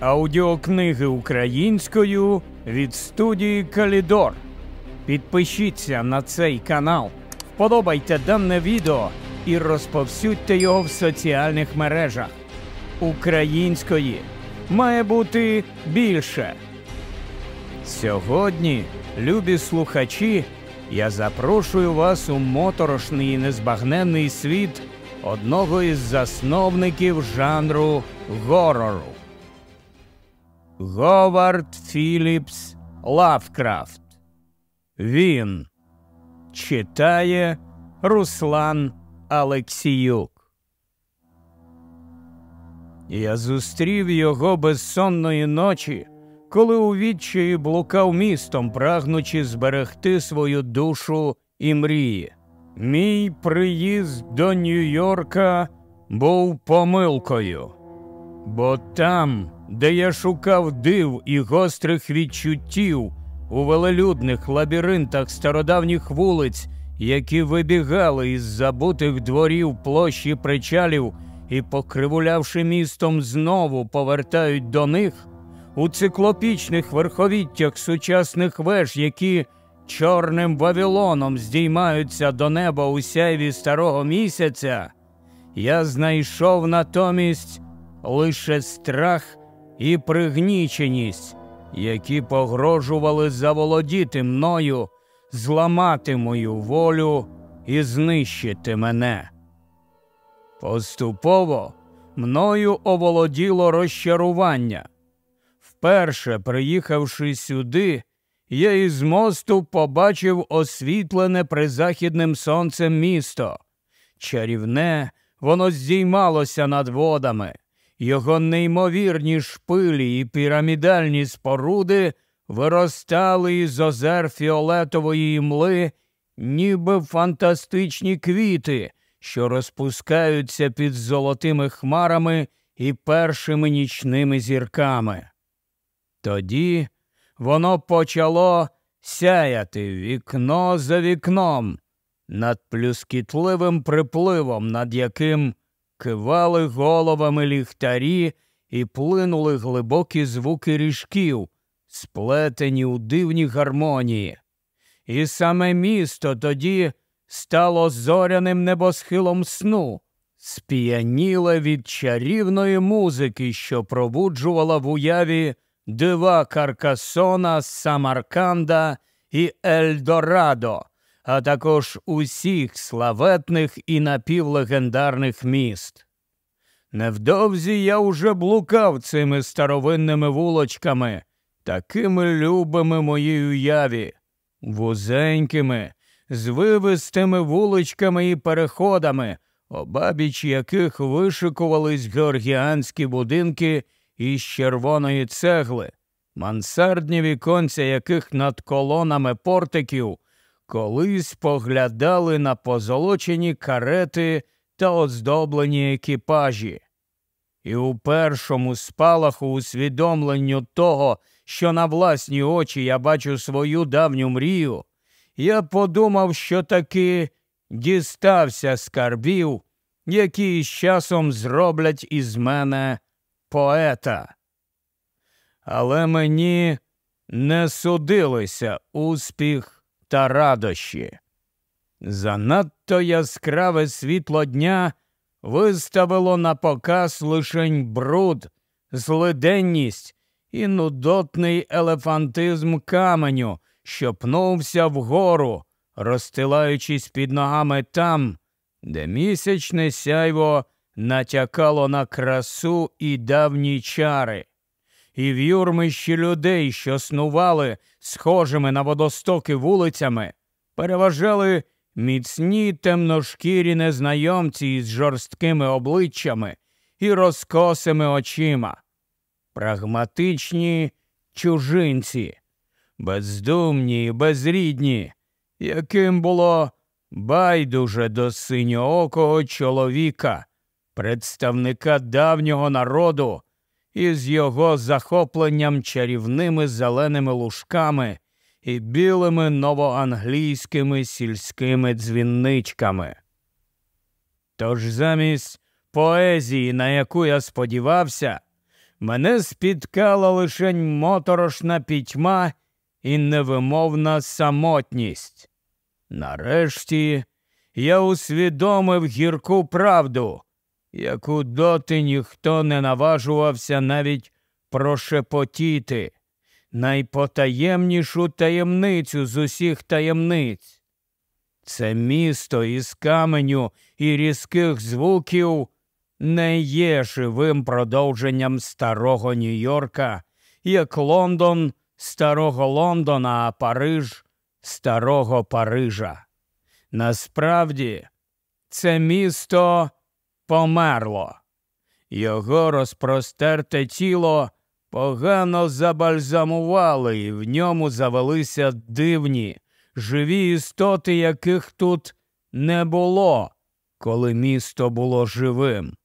Аудіокниги українською від студії Калідор. Підпишіться на цей канал, вподобайте дане відео і розповсюдьте його в соціальних мережах. Української має бути більше. Сьогодні, любі слухачі, я запрошую вас у моторошний і незбагненний світ одного із засновників жанру горору. Говард Філіпс Лавкрафт. Він читає Руслан Алексіюк. Я зустрів його безсонної ночі, коли у відчаї блукав містом, прагнучи зберегти свою душу і мрії. Мій приїзд до Нью-Йорка був помилкою, бо там, де я шукав див і гострих відчуттів у велелюдних лабіринтах стародавніх вулиць, які вибігали із забутих дворів площі причалів і, покривулявши містом, знову повертають до них у циклопічних верховіттях сучасних веж, які чорним вавилоном здіймаються до неба у сяйві старого місяця, я знайшов натомість лише страх і пригніченість, які погрожували заволодіти мною, зламати мою волю і знищити мене. Поступово мною оволоділо розчарування. Вперше, приїхавши сюди, я із мосту побачив освітлене призахідним сонцем місто. Чарівне, воно здіймалося над водами, його неймовірні шпилі і пірамідальні споруди виростали із озер фіолетової мли, ніби фантастичні квіти, що розпускаються під золотими хмарами і першими нічними зірками. Тоді воно почало сяяти вікно за вікном над плюскітливим припливом, над яким кивали головами ліхтарі і плинули глибокі звуки ріжків, сплетені у дивні гармонії. І саме місто тоді стало зоряним небосхилом сну, спіяніле від чарівної музики, що пробуджувала в уяві дива Каркасона, Самарканда і Ельдорадо, а також усіх славетних і напівлегендарних міст. Невдовзі я уже блукав цими старовинними вулочками, такими любими моїй уяві, вузенькими, звивистими вуличками і переходами, обабіч яких вишикувались георгіанські будинки із червоної цегли, мансардні віконця яких над колонами портиків колись поглядали на позолочені карети та оздоблені екіпажі. І у першому спалаху усвідомленню того, що на власні очі я бачу свою давню мрію, я подумав, що таки дістався скарбів, які з часом зроблять із мене поета. Але мені не судилися успіх та радощі. Занадто яскраве світло дня виставило на показ лишень бруд, злиденність і нудотний елефантизм каменю, що пнувся вгору, розстилаючись під ногами там, де місячне сяйво натякало на красу і давні чари, і в юрмищі людей, що снували схожими на водостоки вулицями, переважали міцні темношкірі незнайомці із жорсткими обличчями і розкосими очима, прагматичні чужинці, бездумні і безрідні, яким було байдуже до синьоокого чоловіка, представника давнього народу із його захопленням чарівними зеленими лужками і білими новоанглійськими сільськими дзвінничками. Тож замість поезії, на яку я сподівався, мене спіткала лишень моторошна пітьма і невимовна самотність. Нарешті я усвідомив гірку правду, яку доти ніхто не наважувався навіть прошепотіти, найпотаємнішу таємницю з усіх таємниць. Це місто із каменю і різких звуків не є живим продовженням старого Нью-Йорка, як Лондон старого Лондона, а Париж старого Парижа. Насправді, це місто померло. Його розпростерте тіло погано забальзамували, і в ньому завелися дивні, живі істоти, яких тут не було, коли місто було живим.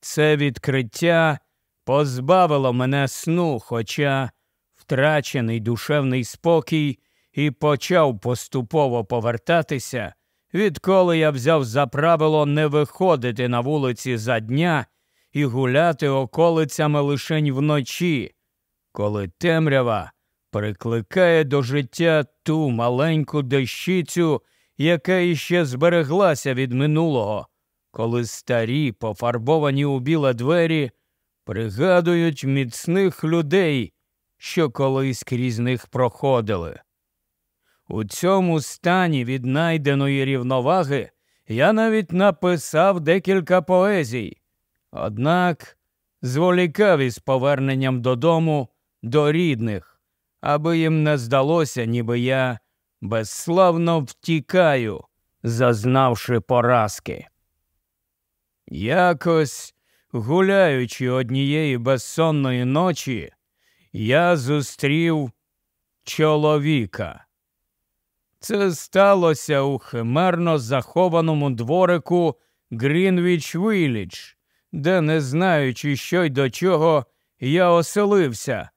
Це відкриття позбавило мене сну, хоча втрачений душевний спокій і почав поступово повертатися, відколи я взяв за правило не виходити на вулиці за дня і гуляти околицями лишень вночі, коли темрява прикликає до життя ту маленьку дещицю, яка іще збереглася від минулого, коли старі, пофарбовані у біле двері, пригадують міцних людей, що колись крізь них проходили. У цьому стані віднайденої рівноваги я навіть написав декілька поезій, однак зволікав із поверненням додому до рідних, аби їм не здалося, ніби я безславно втікаю, зазнавши поразки. Якось, гуляючи однієї безсонної ночі, я зустрів чоловіка. Це сталося у химерно захованому дворику Грінвіч Вілідж, де, не знаючи, що й до чого, я оселився,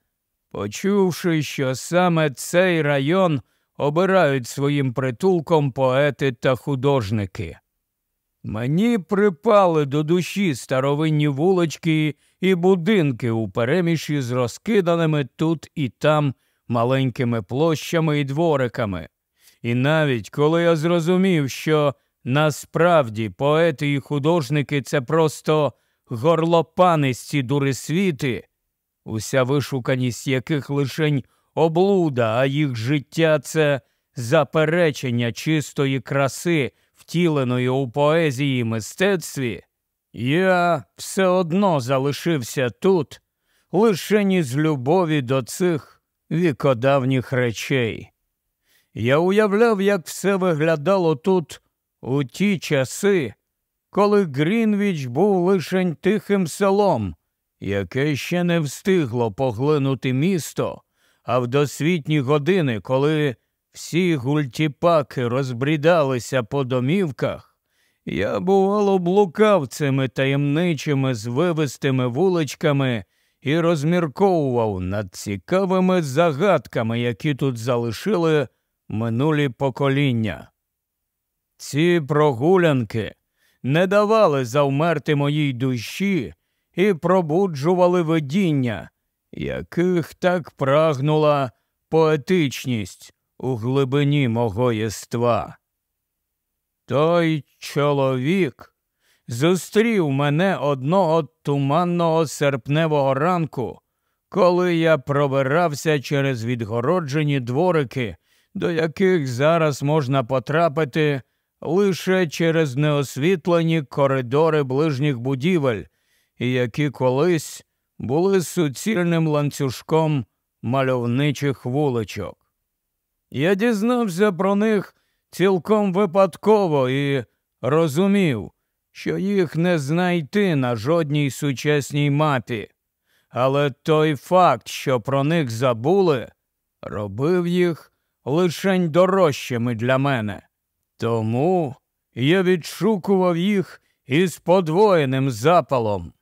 почувши, що саме цей район обирають своїм притулком поети та художники. Мені припали до душі старовинні вулочки і будинки у переміші з розкиданими тут і там маленькими площами і двориками. І навіть коли я зрозумів, що насправді поети і художники це просто горлопанисті дурисвіти, уся вишуканість яких лишень облуда, а їх життя це заперечення чистої краси, втіленої у поезії і мистецтві, я все одно залишився тут, лише ні з любові до цих вікодавніх речей. Я уявляв, як все виглядало тут у ті часи, коли Грінвіч був лишень тихим селом, яке ще не встигло поглинути місто, а в досвітні години, коли всі гультіпаки розбрідалися по домівках, я, бувало, блукав цими таємничими звивистими вуличками і розмірковував над цікавими загадками, які тут залишили минулі покоління. Ці прогулянки не давали завмерти моїй душі і пробуджували видіння, яких так прагнула поетичність у глибині мого єства. Той чоловік зустрів мене одного туманного серпневого ранку, коли я пробирався через відгороджені дворики до яких зараз можна потрапити лише через неосвітлені коридори ближніх будівель, і які колись були суцільним ланцюжком мальовничих вуличок. Я дізнався про них цілком випадково і розумів, що їх не знайти на жодній сучасній мапі, але той факт, що про них забули, робив їх лишень дорожчими для мене. Тому я відшукував їх із подвоєним запалом.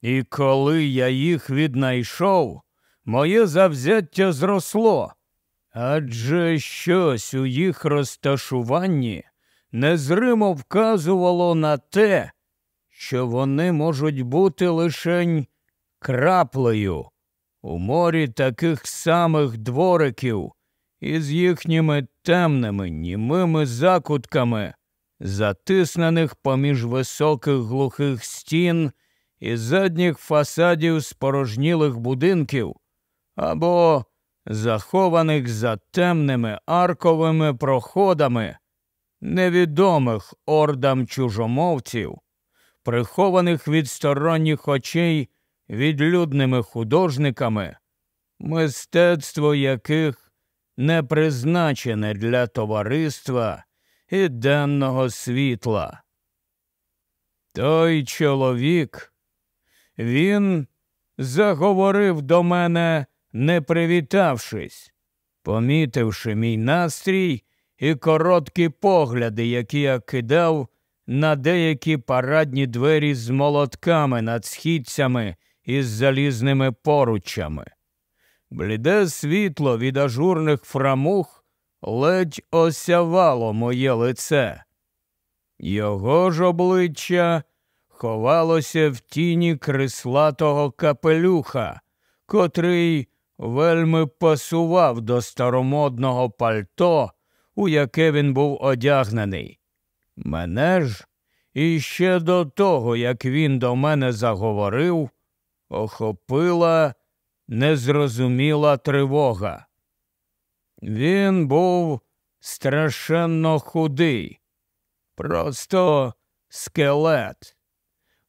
І коли я їх віднайшов, моє завзяття зросло, адже щось у їх розташуванні незримо вказувало на те, що вони можуть бути лишень краплею у морі таких самих двориків із їхніми темними німими закутками, затиснених поміж високих глухих стін і задніх фасадів спорожнілих будинків, або захованих за темними арковими проходами невідомих ордам чужомовців, прихованих від сторонніх очей відлюдними художниками, мистецтво яких не призначене для товариства і денного світла. Той чоловік, він заговорив до мене, не привітавшись, помітивши мій настрій і короткі погляди, які я кидав на деякі парадні двері з молотками над східцями із залізними поручами. Бліде світло від ажурних фрамух ледь осявало моє лице. Його ж обличчя ховалося в тіні крислатого капелюха, котрий вельми пасував до старомодного пальто, у яке він був одягнений. Мене ж іще до того, як він до мене заговорив, охопила незрозуміла тривога. Він був страшенно худий, просто скелет.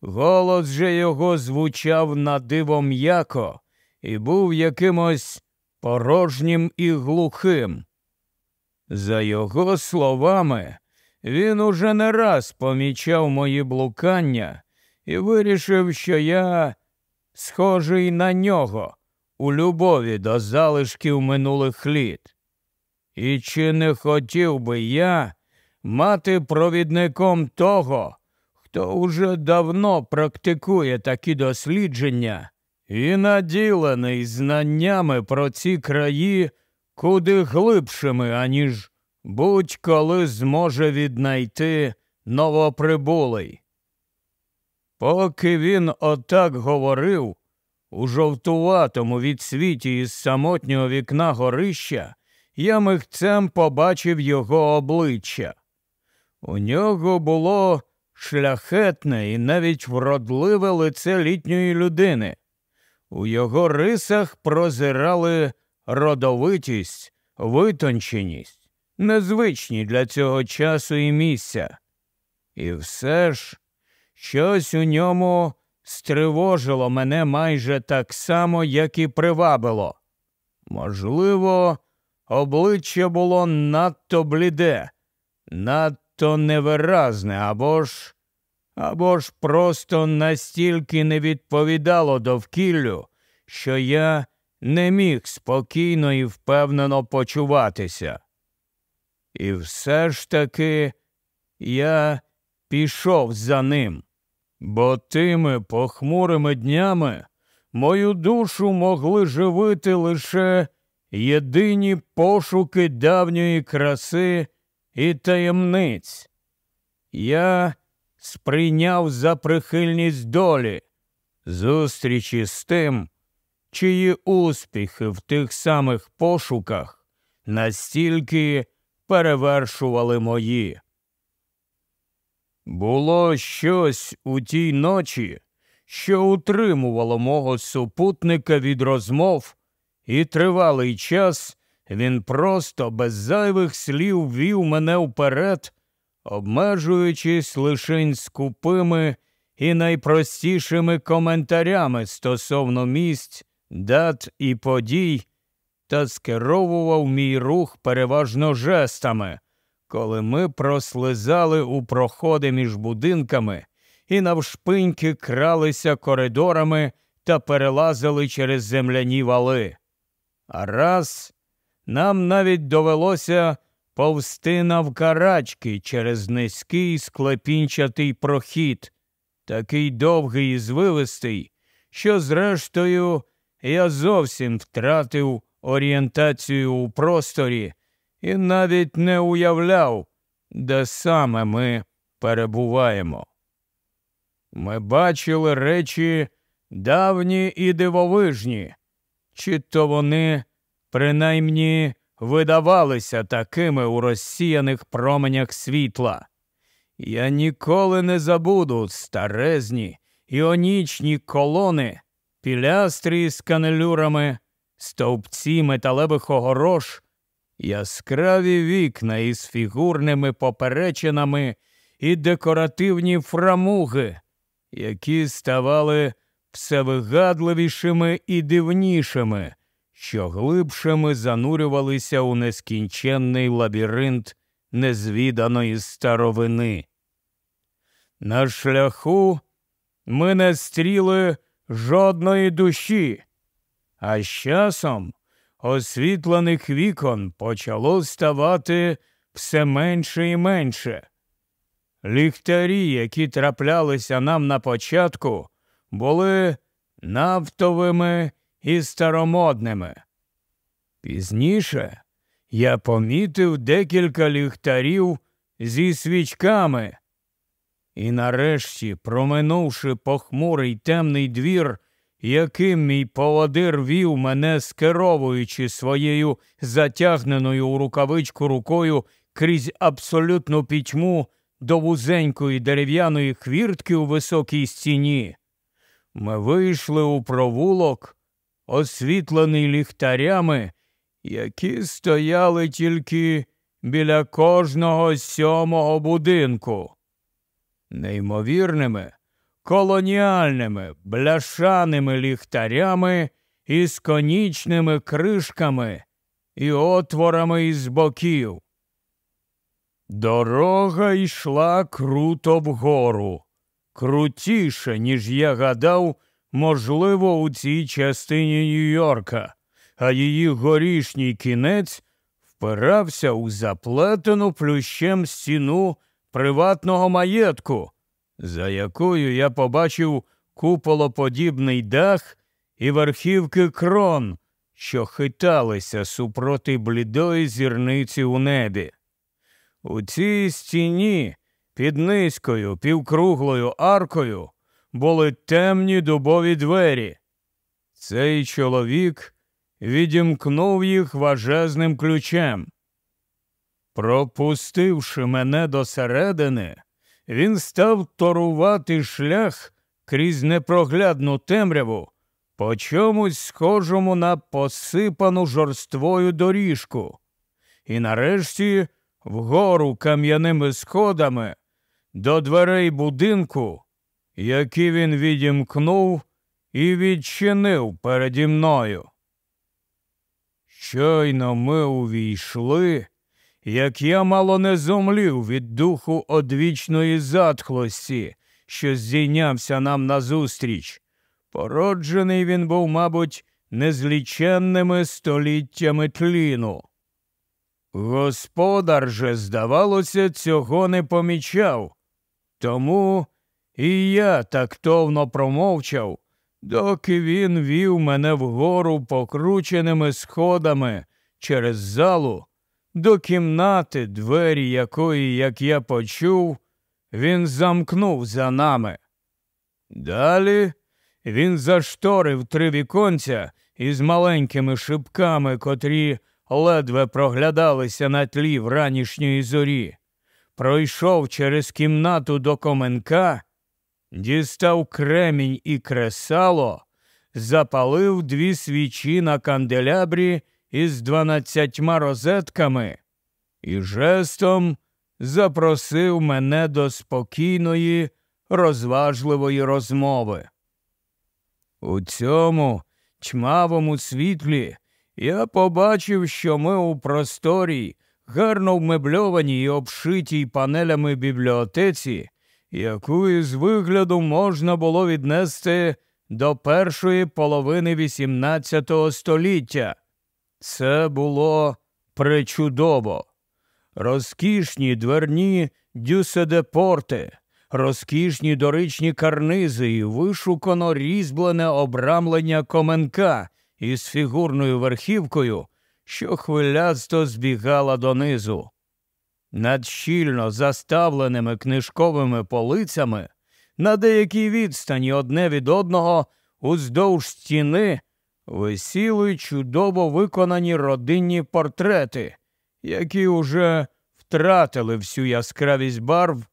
Голос же його звучав на диво м'яко і був якимось порожнім і глухим. За його словами, він уже не раз помічав мої блукання і вирішив, що я схожий на нього у любові до залишків минулих літ. І чи не хотів би я мати провідником того, хто уже давно практикує такі дослідження і наділений знаннями про ці краї куди глибшими, аніж будь-коли зможе віднайти новоприбулий. Поки він отак говорив, у жовтуватому від світі із самотнього вікна горища я михцем побачив його обличчя. У нього було шляхетне і навіть вродливе лице літньої людини. У його рисах прозирали родовитість, витонченість, незвичні для цього часу і місця. І все ж щось у ньому стривожило мене майже так само, як і привабило. Можливо, обличчя було надто бліде, надто невиразне, або ж, або ж просто настільки не відповідало довкіллю, що я не міг спокійно і впевнено почуватися. І все ж таки я пішов за ним, бо тими похмурими днями мою душу могли живити лише єдині пошуки давньої краси і таємниць. Я сприйняв за прихильність долі зустрічі з тим, чиї успіхи в тих самих пошуках настільки перевершували мої. Було щось у тій ночі, що утримувало мого супутника від розмов, і тривалий час він просто без зайвих слів вів мене вперед, обмежуючись лише скупими і найпростішими коментарями стосовно місць, дат і подій та скеровував мій рух переважно жестами, коли ми прослизали у проходи між будинками і навшпиньки кралися коридорами та перелазили через земляні вали. А раз нам навіть довелося повсти навкарачки через низький склепінчатий прохід, такий довгий і звивистий, що, зрештою, я зовсім втратив орієнтацію у просторі і навіть не уявляв, де саме ми перебуваємо. Ми бачили речі давні і дивовижні, чи то вони принаймні видавалися такими у розсіяних променях світла. Я ніколи не забуду старезні іонічні колони, пілястрі з канелюрами, стовпці металевих огорош, яскраві вікна із фігурними поперечинами і декоративні фрамуги, які ставали все вигадливішими і дивнішими, що глибшими занурювалися у нескінченний лабіринт незвіданої старовини. На шляху ми не стріли жодної душі, а з часом освітлених вікон почало ставати все менше і менше. Ліхтарі, які траплялися нам на початку, були нафтовими і старомодними. Пізніше я помітив декілька ліхтарів зі свічками, і нарешті, проминувши похмурий темний двір, яким мій поводир вів мене, скеровуючи своєю затягненою у рукавичку рукою крізь абсолютну пітьму до вузенької дерев'яної хвіртки у високій стіні, ми вийшли у провулок, освітлений ліхтарями, які стояли тільки біля кожного сьомого будинку. Неймовірними, колоніальними, бляшаними ліхтарями із конічними кришками і отворами із боків. Дорога йшла круто вгору, крутіше, ніж я гадав, можливо, у цій частині Нью-Йорка, а її горішній кінець впирався у заплетену плющем стіну приватного маєтку, за якою я побачив куполоподібний дах і верхівки крон, що хиталися супроти блідої зірниці у небі. У цій стіні під низькою півкруглою аркою були темні дубові двері. Цей чоловік відімкнув їх важезним ключем. Пропустивши мене до середини, він став торувати шлях крізь непроглядну темряву, по чомусь схожому на посипану жорствою доріжку, і нарешті вгору кам'яними сходами до дверей будинку, які він відімкнув і відчинив переді мною. Щойно ми увійшли, як я мало не зомлів від духу одвічної затхлості, що здійнявся нам назустріч. Породжений він був, мабуть, незліченними століттями тліну. Господар же, здавалося, цього не помічав, тому і я тактовно промовчав, доки він вів мене вгору покрученими сходами через залу до кімнати, двері якої, як я почув, він замкнув за нами. Далі він зашторив три віконця із маленькими шибками, котрі ледве проглядалися на тлі вранішньої зорі, пройшов через кімнату до коменка, дістав кремінь і кресало, запалив дві свічі на канделябрі із дванадцятьма розетками і жестом запросив мене до спокійної, розважливої розмови. У цьому чмавому світлі я побачив, що ми у просторій, гарно вмебльованій і обшитій панелями бібліотеці, яку із вигляду можна було віднести до першої половини XVIII століття. Це було пречудово. Розкішні дверні дюседепорти, розкішні доричні карнизи і вишукано різьблене обрамлення коменка із фігурною верхівкою, що хвилясто збігала донизу. Над щільно заставленими книжковими полицями на деякій відстані одне від одного уздовж стіни висіли чудово виконані родинні портрети, які уже втратили всю яскравість барв,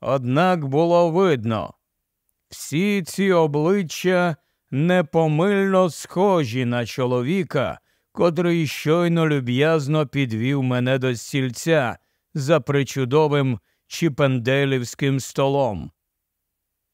однак було видно. Всі ці обличчя непомильно схожі на чоловіка, котрий щойно люб'язно підвів мене до стільця за причудовим чіпенделівським столом.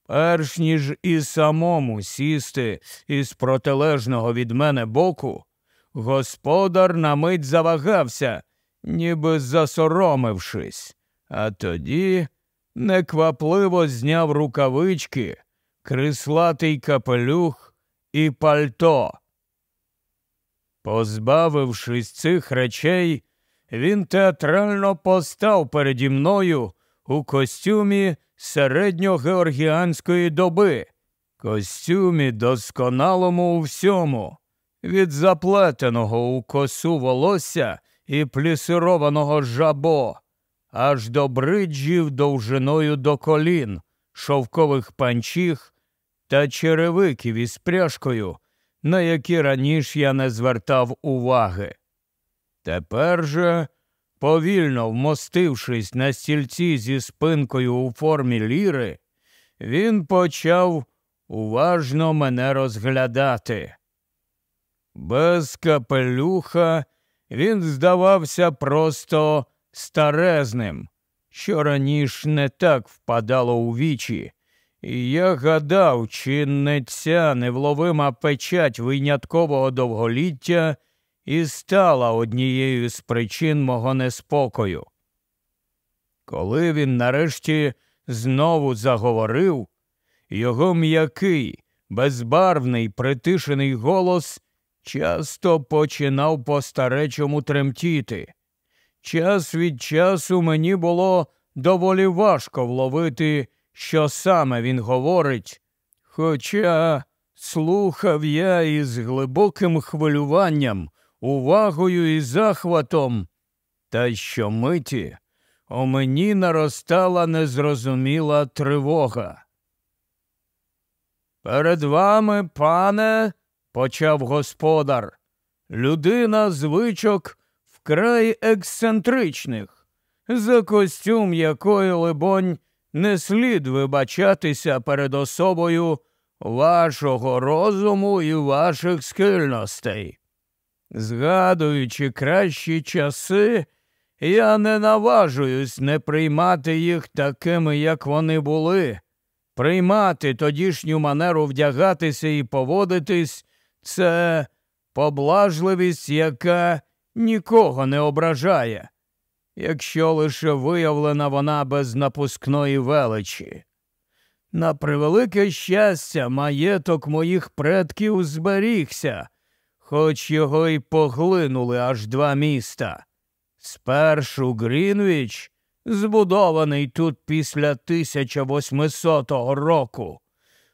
Перш ніж і самому сісти із протилежного від мене боку, господар на мить завагався, ніби засоромившись, а тоді неквапливо зняв рукавички, крислатий капелюх і пальто. Позбавившись цих речей, він театрально постав переді мною у костюмі середньогеоргіанської доби, костюмі досконалому у всьому, від заплетеного у косу волосся і плісированого жабо, аж до бриджів довжиною до колін, шовкових панчіх та черевиків із пряжкою, на які раніше я не звертав уваги. Тепер же Повільно вмостившись на стільці зі спинкою у формі ліри, він почав уважно мене розглядати. Без капелюха він здавався просто старезним, що раніше не так впадало у вічі, і я гадав, чи не ця невловима печать виняткового довголіття і стала однією з причин мого неспокою. Коли він нарешті знову заговорив, його м'який, безбарвний, притишений голос часто починав по старечому тремтіти. Час від часу мені було доволі важко вловити, що саме він говорить, хоча слухав я із глибоким хвилюванням, увагою і захватом, та щомиті у мені наростала незрозуміла тривога. Перед вами, пане, почав господар, людина звичок вкрай ексцентричних, за костюм якої, либонь, не слід вибачатися перед особою вашого розуму і ваших схильностей. Згадуючи кращі часи, я не наважуюсь не приймати їх такими, як вони були. Приймати тодішню манеру вдягатися і поводитись це поблажливість, яка нікого не ображає, якщо лише виявлена вона без напускної величі. На превелике щастя, маєток моїх предків зберігся хоч його й поглинули аж два міста. Спершу Грінвіч, збудований тут після 1800 року,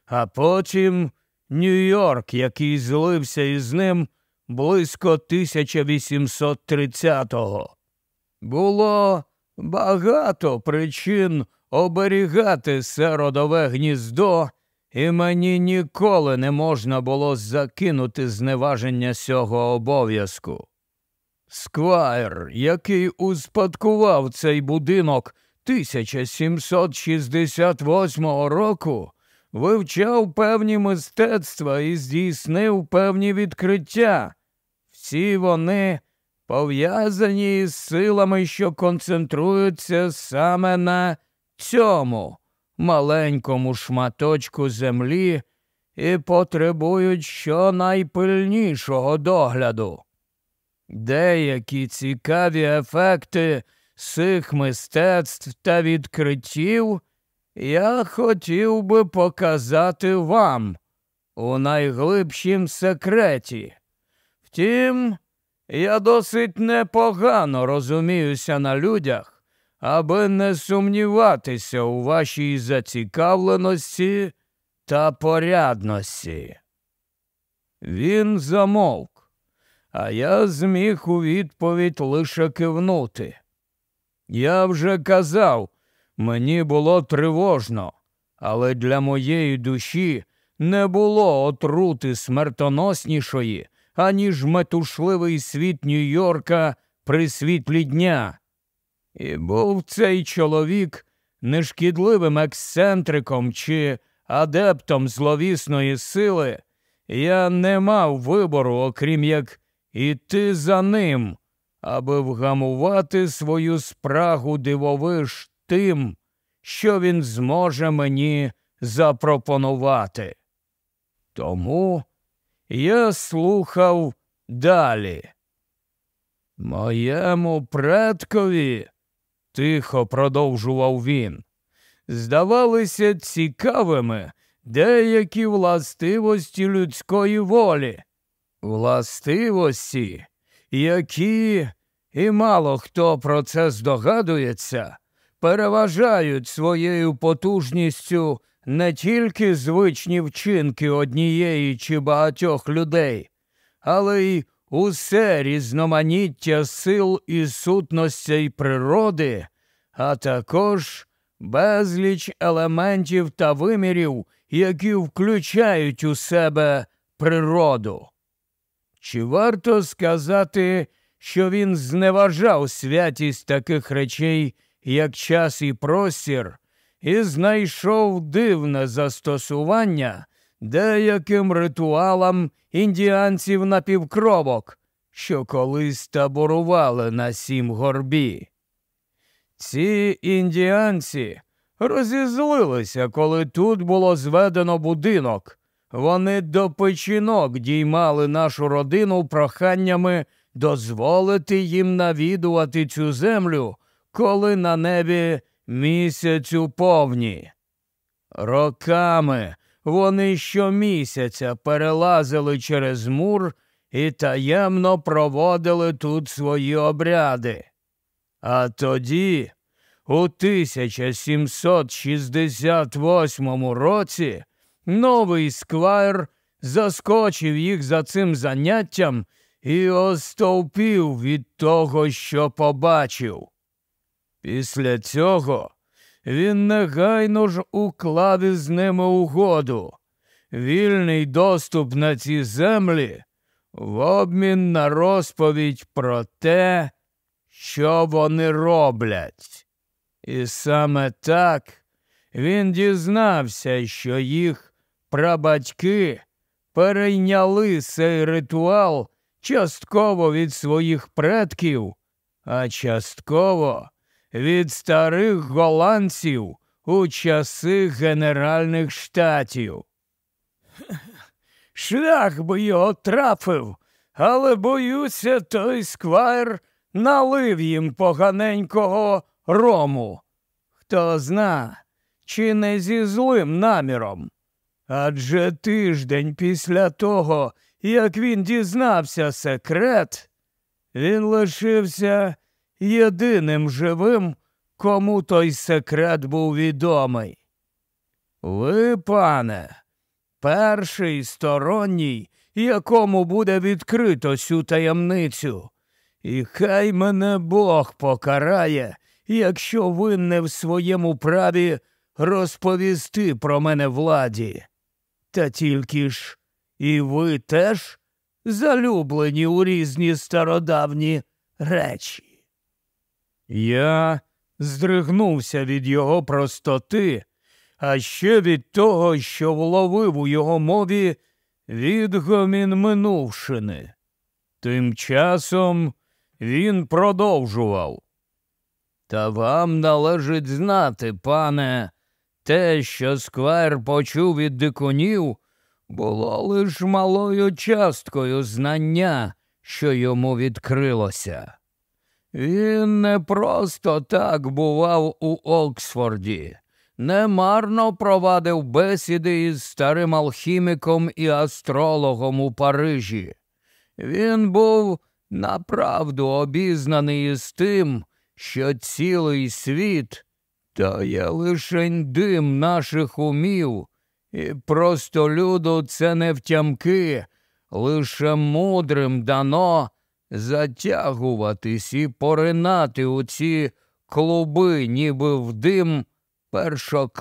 а потім Нью-Йорк, який злився із ним близько 1830-го. Було багато причин оберігати це родове гніздо і мені ніколи не можна було закинути зневаження цього обов'язку. Сквайр, який успадкував цей будинок 1768 року, вивчав певні мистецтва і здійснив певні відкриття. Всі вони пов'язані з силами, що концентруються саме на цьому маленькому шматочку землі і потребують щонайпильнішого догляду. Деякі цікаві ефекти цих мистецтв та відкриттів я хотів би показати вам у найглибшім секреті. Втім, я досить непогано розуміюся на людях аби не сумніватися у вашій зацікавленості та порядності. Він замовк, а я зміг у відповідь лише кивнути. Я вже казав, мені було тривожно, але для моєї душі не було отрути смертоноснішої, аніж метушливий світ Нью-Йорка при світлі дня. І був цей чоловік нешкідливим ексцентриком чи адептом зловісної сили, я не мав вибору, окрім як іти за ним, аби вгамувати свою спрагу дивовиж тим, що він зможе мені запропонувати. Тому я слухав далі. Моєму предкові, тихо продовжував він, здавалися цікавими деякі властивості людської волі, властивості, які, і мало хто про це здогадується, переважають своєю потужністю не тільки звичні вчинки однієї чи багатьох людей, але й усе різноманіття сил і сутностей природи, а також безліч елементів та вимірів, які включають у себе природу. Чи варто сказати, що він зневажав святість таких речей, як час і простір, і знайшов дивне застосування деяким ритуалам індіанців напівкровок, що колись таборували на сім горбі. Ці індіанці розізлилися, коли тут було зведено будинок. Вони до печінок діймали нашу родину проханнями дозволити їм навідувати цю землю, коли на небі місяцю повні. Роками вони щомісяця перелазили через мур і таємно проводили тут свої обряди. А тоді, у 1768 році, новий сквайр заскочив їх за цим заняттям і остовпів від того, що побачив. Після цього він негайно ж уклав із ними угоду. Вільний доступ на ці землі в обмін на розповідь про те, що вони роблять. І саме так він дізнався, що їх прабатьки перейняли цей ритуал частково від своїх предків, а частково від старих голландців у часи Генеральних штатів. Шлях би його трафив, але боюся, той сквайр налив їм поганенького рому. Хто зна, чи не зі злим наміром. Адже тиждень після того, як він дізнався секрет, він лишився єдиним живим, кому той секрет був відомий. Ви, пане, перший сторонній, якому буде відкрито цю таємницю, і хай мене Бог покарає, якщо ви не в своєму праві розповісти про мене владі. Та тільки ж і ви теж залюблені у різні стародавні речі. Я здригнувся від його простоти, а ще від того, що вловив у його мові відгомін минувшини. Тим часом він продовжував. Та вам належить знати, пане, те, що сквер почув від дикунів, було лиш малою часткою знання, що йому відкрилося. Він не просто так бував у Оксфорді, немарно провадив бесіди із старим алхіміком і астрологом у Парижі. Він був направду обізнаний із тим, що цілий світ то є лишень дим наших умів, і просто люду це не втямки, лише мудрим дано затягуватись і поринати у ці клуби, ніби в дим першокласних